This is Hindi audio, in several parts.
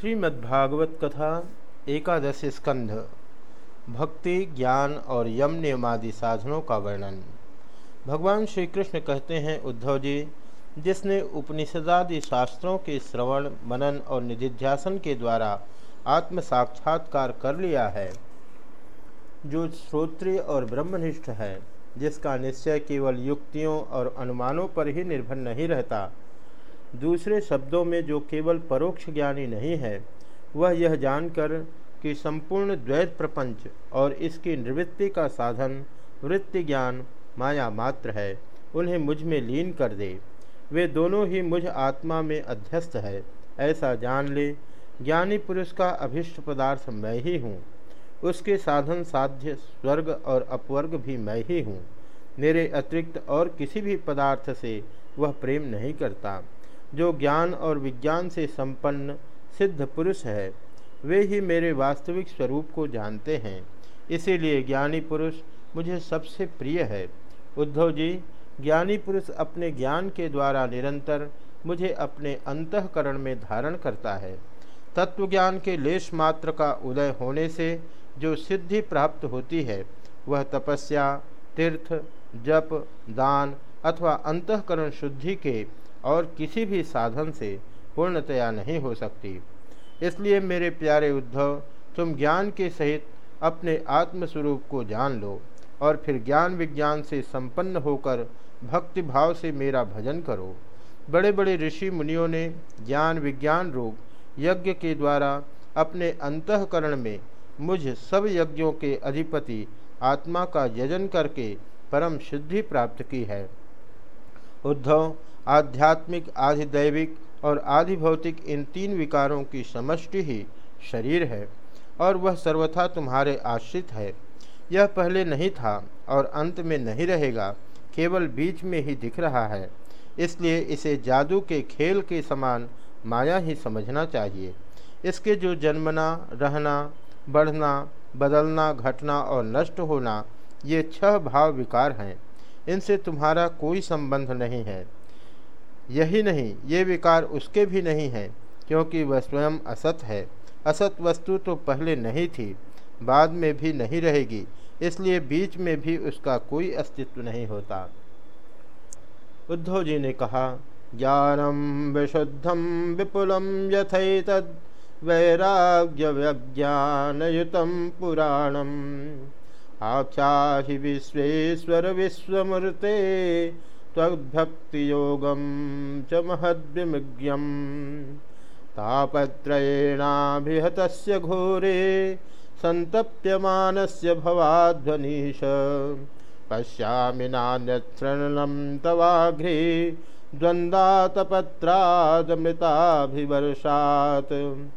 श्रीमद्भागवत कथा एकादश स्कंध भक्ति, ज्ञान और यम नियमादि साधनों का वर्णन। भगवान श्री कृष्ण कहते हैं, उद्धव जी, जिसने उपनिषदादि शास्त्रों के श्रवण, मनन और निधिध्यासन के द्वारा आत्म साक्षात्कार कर लिया है, जो श्रोत्रिय और ब्रह्मनिष्ठ है, जिसका निश्चय केवल युक्तियों और अनुमानों पर ही निर्भर नहीं रहता दूसरे शब्दों में जो केवल परोक्ष ज्ञानी नहीं है, वह यह जानकर कि संपूर्ण द्वैत प्रपंच और इसकी निवृत्ति का साधन, वृत्ति ज्ञान माया मात्र है, उन्हें मुझमें लीन कर दे। वे दोनों ही मुझ आत्मा में अध्यस्त है। ऐसा जान ले, ज्ञानी पुरुष का अभिष्ट पदार्थ मैं ही हूँ। उसके साधन साध्य, स्वर्ग और अपवर्ग भी मैं ही हूँ। मेरे अतिरिक्त और किसी भी पदार्थ से वह प्रेम नहीं करता। जो ज्ञान और विज्ञान से संपन्न सिद्ध पुरुष है, वे ही मेरे वास्तविक स्वरूप को जानते हैं। इसीलिए ज्ञानी पुरुष मुझे सबसे प्रिय है। उद्धव जी, ज्ञानी पुरुष अपने ज्ञान के द्वारा निरंतर मुझे अपने अंतकरण में धारण करता है। तत्वज्ञान के लेश मात्र का उदय होने से जो सिद्धि प्राप्त होती है, वह तपस्या, तीर्थ, जप, दान अथवा अंतकरण शुद्धि के और किसी भी साधन से पूर्णतया नहीं हो सकती। इसलिए मेरे प्यारे उद्धव, तुम ज्ञान के सहित अपने आत्मस्वरूप को जान लो और फिर ज्ञान विज्ञान से संपन्न होकर भक्ति भाव से मेरा भजन करो। बड़े बड़े ऋषि मुनियों ने ज्ञान विज्ञान रूप यज्ञ के द्वारा अपने अंतकरण में मुझ सब यज्ञों के अधिपति आत्मा का यजन करके परम सिद्धि प्राप्त की है। उद्धव आध्यात्मिक, आधिदैविक और आधिभौतिक इन तीन विकारों की समष्टि ही शरीर है और वह सर्वथा तुम्हारे आश्रित है। यह पहले नहीं था और अंत में नहीं रहेगा, केवल बीच में ही दिख रहा है। इसलिए इसे जादू के खेल के समान माया ही समझना चाहिए। इसके जो जन्मना, रहना, बढ़ना, बदलना, घटना और नष्ट होना, ये छह भाव विकार हैं। इनसे तुम्हारा कोई संबंध नहीं है। यही नहीं, ये विकार उसके भी नहीं है, क्योंकि वह स्वयं असत है। असत वस्तु तो पहले नहीं थी, बाद में भी नहीं रहेगी, इसलिए बीच में भी उसका कोई अस्तित्व नहीं होता। उद्धव जी ने कहा, ज्ञानम विशुद्धम विपुलम यथैतद वैराग्य व्यज्ञानयुतम पुराणम। आख्या विश्वेश्वर विश्वमूर्ते त्वद्भक्तियोगं च महद्विमुग्यं तापत्रयेणाभिहतस्य घोरे सन्तप्यमानस्य भवाध्वनीश। पश्यामि नान्यत्रणनं तवाघ्रे द्वन्द्वातपत्रादमृताभिवर्षात्।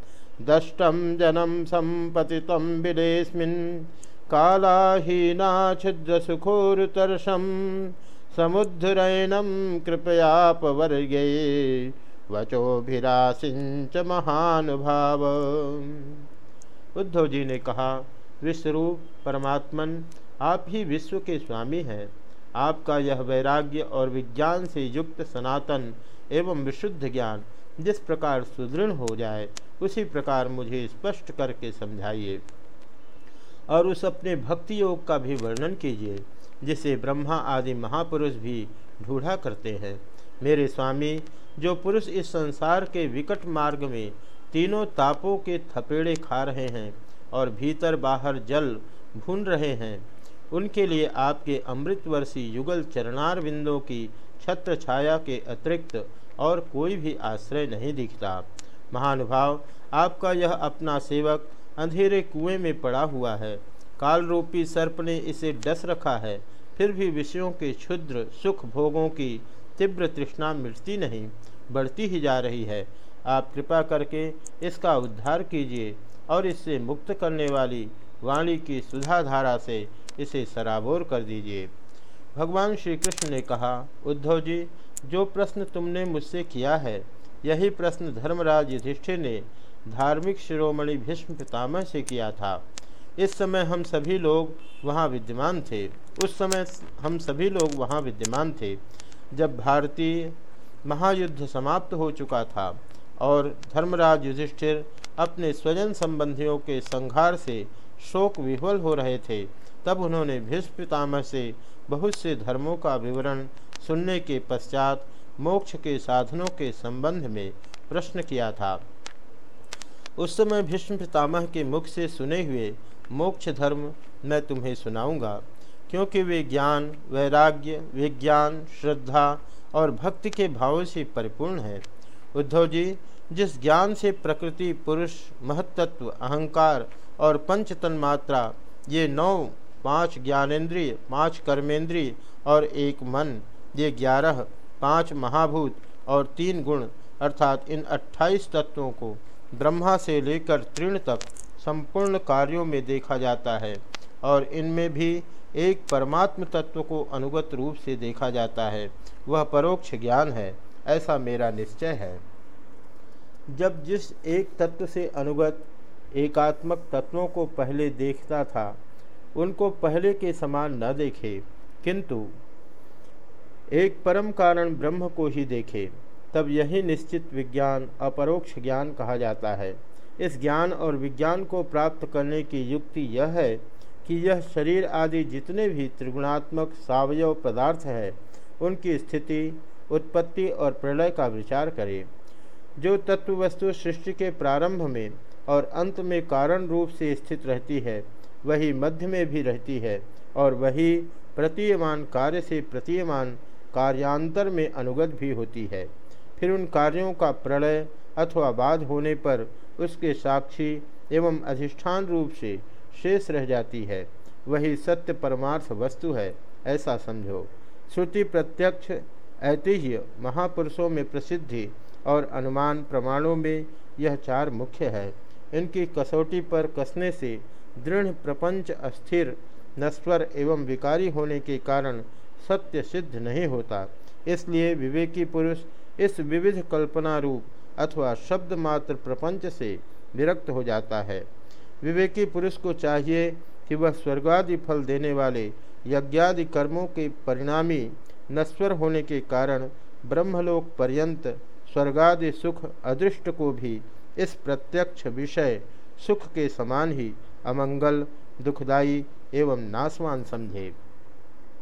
दष्टं जनं सम्पतितं बिलेऽस्मिन् कालाहीना छिद्रसुखोरुतर्षम् समुद्धरैनम कृपयापवर्गे वचोभिरासिंच महानुभाव। उद्धव जी ने कहा, विश्वरूप परमात्मन, आप ही विश्व के स्वामी हैं। आपका यह वैराग्य और विज्ञान से युक्त सनातन एवं विशुद्ध ज्ञान जिस प्रकार सुदृढ़ हो जाए, उसी प्रकार मुझे स्पष्ट करके समझाइए। और उस अपने भक्ति योग का भी वर्णन कीजिए, जिसे ब्रह्मा आदि महापुरुष भी ढूढ़ा करते हैं। मेरे स्वामी, जो पुरुष इस संसार के विकट मार्ग में तीनों तापों के थपेड़े खा रहे हैं और भीतर बाहर जल भून रहे हैं, उनके लिए आपके अमृतवर्षी युगल चरणार बिंदों की छत्र छाया के अतिरिक्त और कोई भी आश्रय नहीं दिखता। महानुभाव, आपका यह अपना सेवक अंधेरे कुएँ में पड़ा हुआ है। काल रूपी सर्प ने इसे डस रखा है। फिर भी विषयों के क्षुद्र, सुख भोगों की तीव्र तृष्णा मिटती नहीं, बढ़ती ही जा रही है। आप कृपा करके इसका उद्धार कीजिए और इससे मुक्त करने वाली वाणी की सुधाधारा से इसे सराबोर कर दीजिए। भगवान श्री कृष्ण ने कहा, उद्धव जी, जो प्रश्न तुमने मुझसे किया है, यही प्रश्न धर्मराज युधिष्ठिर ने धार्मिक शिरोमणि भीष्म पितामह से किया था। इस समय हम सभी लोग वहाँ विद्यमान थे। उस समय हम सभी लोग वहाँ विद्यमान थे, जब भारतीय महायुद्ध समाप्त हो चुका था और धर्मराज युधिष्ठिर अपने स्वजन संबंधियों के संहार से शोक विह्वल हो रहे थे, तब उन्होंने भीष्म पितामह से बहुत से धर्मों का विवरण सुनने के पश्चात मोक्ष के साधनों के संबंध में प्रश्न किया था। उस समय भीष्म पितामह के मुख से सुने हुए मोक्ष धर्म मैं तुम्हें सुनाऊँगा, क्योंकि वे ज्ञान, वैराग्य, विज्ञान, श्रद्धा और भक्ति के भावों से परिपूर्ण है। उद्धव जी, जिस ज्ञान से प्रकृति, पुरुष महत्त्व अहंकार और पंचतन मात्रा, ये नौ, पाँच ज्ञानेन्द्रिय, पाँच कर्मेंद्रिय और एक मन, ये ग्यारह, पाँच महाभूत और तीन गुण, अर्थात इन अट्ठाईस तत्वों को ब्रह्मा से लेकर तृण तक संपूर्ण कार्यों में देखा जाता है और इनमें भी एक परमात्म तत्व को अनुगत रूप से देखा जाता है। वह परोक्ष ज्ञान है, ऐसा मेरा निश्चय है। जब जिस एक तत्व से अनुगत एकात्मक तत्वों को पहले देखता था, उनको पहले के समान न देखे, किंतु एक परम कारण ब्रह्म को ही देखे। तब यही निश्चित विज्ञान, अपरोक्ष ज्ञान कहा जाता है। इस ज्ञान और विज्ञान को प्राप्त करने की युक्ति यह है कि यह शरीर आदि जितने भी त्रिगुणात्मक सावयव पदार्थ है, उनकी स्थिति, उत्पत्ति और प्रलय का विचार करें। जो तत्व वस्तु सृष्टि के प्रारंभ में और अंत में कारण रूप से स्थित रहती है, वही मध्य में भी रहती है और वही प्रतीयमान कार्य से प्रतीयमान कार्यांतर में अनुगत भी होती है। फिर उन कार्यों का प्रलय अथवा बाध होने पर उसके साक्षी एवं अधिष्ठान रूप से शेष रह जाती है। वही सत्य परमार्थ वस्तु है, ऐसा समझो। श्रुति प्रत्यक्ष, ऐतिह्य महापुरुषों में प्रसिद्धि और अनुमान प्रमाणों में यह चार मुख्य है। इनकी कसौटी पर कसने से दृढ़, प्रपंच, अस्थिर, नश्वर एवं विकारी होने के कारण सत्य सिद्ध नहीं होता। इसलिए विवेकी पुरुष इस विविध कल्पना रूप अथवा शब्द मात्र प्रपंच से विरक्त हो जाता है। विवेकी पुरुष को चाहिए कि वह स्वर्गादि फल देने वाले यज्ञादि कर्मों के परिणामी नश्वर होने के कारण ब्रह्मलोक पर्यंत स्वर्गादि सुख अदृष्ट को भी इस प्रत्यक्ष विषय सुख के समान ही अमंगल, दुखदायी एवं नासवान समझे।